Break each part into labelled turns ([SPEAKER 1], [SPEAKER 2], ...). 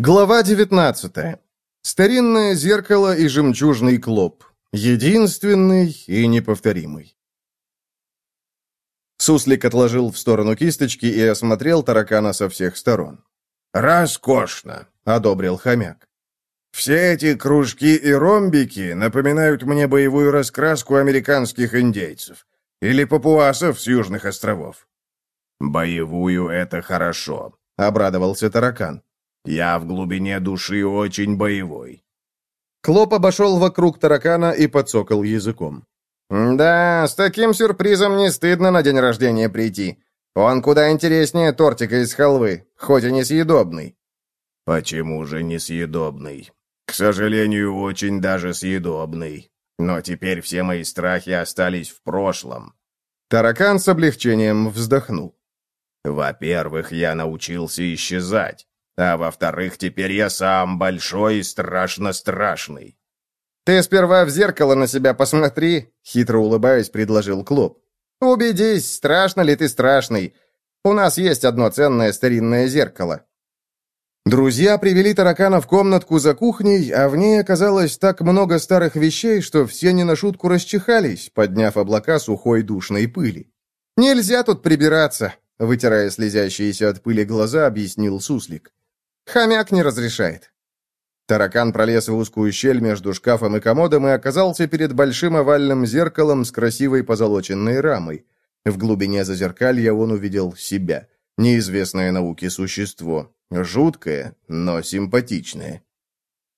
[SPEAKER 1] Глава 19. Старинное зеркало и жемчужный клоп. Единственный и неповторимый. Суслик отложил в сторону кисточки и осмотрел таракана со всех сторон.
[SPEAKER 2] «Роскошно!» — одобрил хомяк. «Все эти кружки и ромбики напоминают мне боевую раскраску американских индейцев или папуасов с южных островов». «Боевую — это хорошо», — обрадовался таракан. Я в глубине души очень боевой».
[SPEAKER 1] Клоп обошел вокруг таракана и подсокал языком.
[SPEAKER 3] «Да, с таким сюрпризом не стыдно на день рождения прийти. Он куда интереснее тортика из халвы, хоть и несъедобный».
[SPEAKER 2] «Почему же несъедобный? К сожалению, очень даже съедобный. Но теперь все мои страхи остались в прошлом».
[SPEAKER 1] Таракан с облегчением вздохнул.
[SPEAKER 2] «Во-первых, я научился исчезать. А во-вторых, теперь я сам большой и страшно страшный.
[SPEAKER 3] «Ты сперва в зеркало на себя посмотри», — хитро улыбаясь, предложил Клоп. «Убедись, страшно ли ты страшный. У нас есть одно ценное старинное зеркало».
[SPEAKER 1] Друзья привели таракана в комнатку за кухней, а в ней оказалось так много старых вещей, что все не на шутку расчихались, подняв облака сухой душной пыли. «Нельзя тут прибираться», — вытирая слезящиеся от пыли глаза, объяснил Суслик. Хомяк не разрешает». Таракан пролез в узкую щель между шкафом и комодом и оказался перед большим овальным зеркалом с красивой позолоченной рамой. В глубине зазеркалья он увидел себя. Неизвестное науке существо. Жуткое, но симпатичное.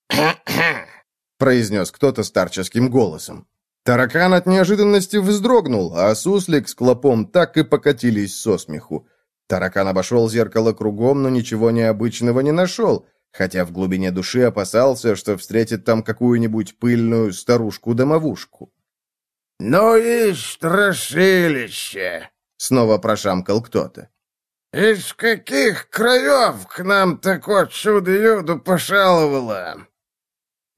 [SPEAKER 1] произнес кто-то старческим голосом. Таракан от неожиданности вздрогнул, а суслик с клопом так и покатились со смеху. Таракан обошел зеркало кругом, но ничего необычного не нашел, хотя в глубине души опасался, что встретит там какую-нибудь пыльную старушку-домовушку.
[SPEAKER 4] «Ну и страшилище!»
[SPEAKER 1] — снова прошамкал кто-то.
[SPEAKER 4] «Из каких краев к нам такое чудо-юду пошаловало?»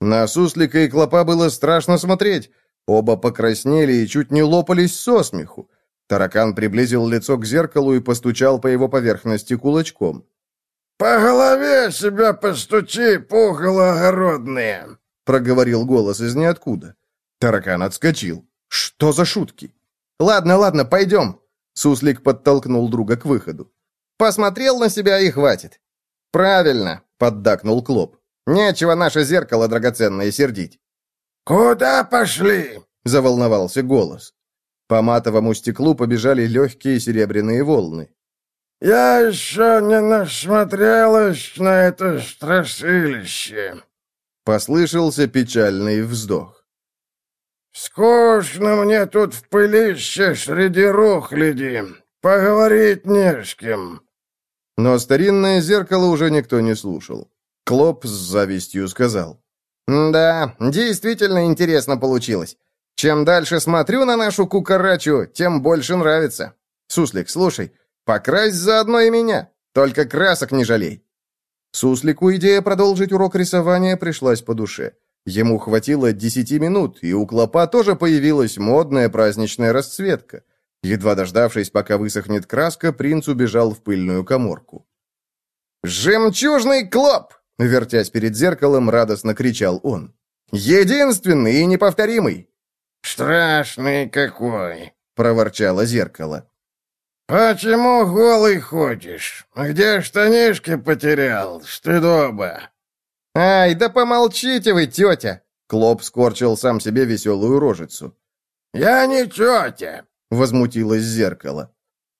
[SPEAKER 1] На суслика и клопа было страшно смотреть. Оба покраснели и чуть не лопались со смеху. Таракан приблизил лицо к зеркалу и постучал по его поверхности кулачком.
[SPEAKER 4] «По голове себя постучи, пугало огородные!»
[SPEAKER 1] — проговорил голос из ниоткуда. Таракан отскочил. «Что за шутки?» «Ладно, ладно, пойдем!» Суслик подтолкнул друга к выходу.
[SPEAKER 3] «Посмотрел на себя и хватит!» «Правильно!» — поддакнул Клоп. «Нечего наше зеркало драгоценное сердить!»
[SPEAKER 4] «Куда пошли?»
[SPEAKER 1] — заволновался голос. По матовому стеклу побежали легкие серебряные волны.
[SPEAKER 4] «Я еще не насмотрелась на это страшилище!»
[SPEAKER 1] Послышался печальный вздох.
[SPEAKER 4] «Скучно мне тут в пылище среди рухляди. Поговорить не с кем».
[SPEAKER 1] Но старинное зеркало уже никто не слушал. Клоп с завистью сказал.
[SPEAKER 3] «Да, действительно интересно получилось. Чем дальше смотрю на нашу кукарачу, тем больше нравится. Суслик, слушай, покрась заодно и меня, только красок не жалей».
[SPEAKER 1] Суслику идея продолжить урок рисования пришлась по душе. Ему хватило десяти минут, и у клопа тоже появилась модная праздничная расцветка. Едва дождавшись, пока высохнет краска, принц убежал в пыльную коморку.
[SPEAKER 3] «Жемчужный клоп!» — вертясь перед зеркалом, радостно кричал он. «Единственный и неповторимый!
[SPEAKER 4] «Страшный какой!»
[SPEAKER 1] — проворчало зеркало.
[SPEAKER 4] «Почему голый ходишь? Где штанишки потерял, стыдоба?»
[SPEAKER 3] «Ай, да помолчите вы, тетя!» Клоп скорчил сам себе веселую рожицу.
[SPEAKER 4] «Я не тетя!»
[SPEAKER 1] — возмутилось зеркало.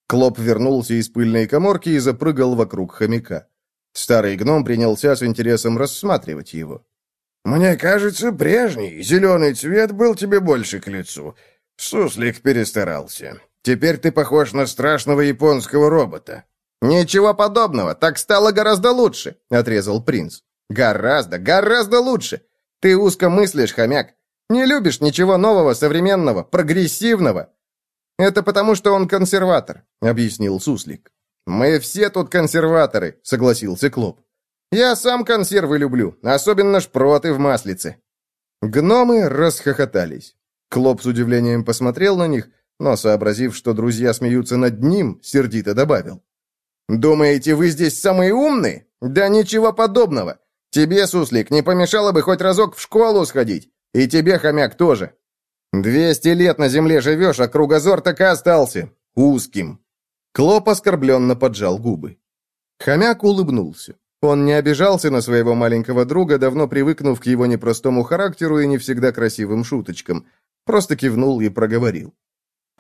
[SPEAKER 1] Клоп вернулся из пыльной коморки и запрыгал вокруг хомяка. Старый гном принялся с интересом рассматривать его.
[SPEAKER 4] «Мне кажется, прежний зеленый цвет был тебе больше к лицу. Суслик перестарался. Теперь ты похож на страшного японского робота».
[SPEAKER 3] «Ничего подобного, так стало гораздо лучше», — отрезал принц. «Гораздо, гораздо лучше. Ты узко мыслишь, хомяк. Не любишь ничего нового, современного, прогрессивного». «Это потому, что он консерватор», — объяснил Суслик. «Мы все тут консерваторы», — согласился Клоп. Я сам консервы люблю, особенно шпроты в маслице». Гномы расхохотались. Клоп с удивлением посмотрел на них, но, сообразив, что друзья смеются над ним, сердито добавил. «Думаете, вы здесь самые умные? Да ничего подобного. Тебе, суслик, не помешало бы хоть разок в школу сходить. И тебе, хомяк, тоже. Двести лет на земле живешь, а кругозор так и остался. Узким. Клоп оскорбленно поджал губы. Хомяк улыбнулся. Он не обижался на своего маленького друга, давно привыкнув к его непростому характеру и не всегда красивым шуточкам. Просто кивнул и проговорил.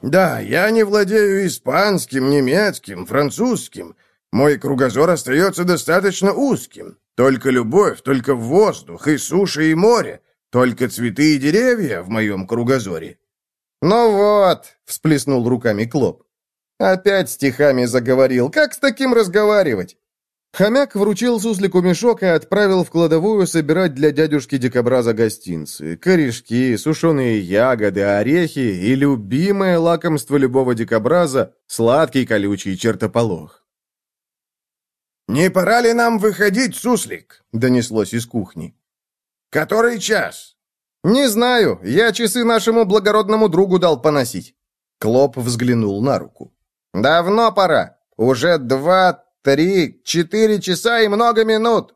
[SPEAKER 2] «Да, я не владею испанским, немецким, французским. Мой кругозор остается достаточно узким. Только любовь, только воздух, и суша, и море. Только цветы и деревья в моем кругозоре».
[SPEAKER 3] «Ну вот», — всплеснул руками Клоп. «Опять стихами заговорил. Как с таким разговаривать?» Хомяк вручил суслику мешок и отправил в кладовую собирать для дядюшки дикобраза гостинцы. Корешки, сушеные ягоды, орехи и любимое лакомство любого дикобраза — сладкий колючий чертополох.
[SPEAKER 2] «Не пора ли нам выходить, суслик?»
[SPEAKER 3] — донеслось из кухни.
[SPEAKER 2] «Который час?»
[SPEAKER 3] «Не знаю. Я часы нашему благородному другу дал поносить». Клоп взглянул на руку. «Давно пора. Уже два, три, четыре часа и много минут.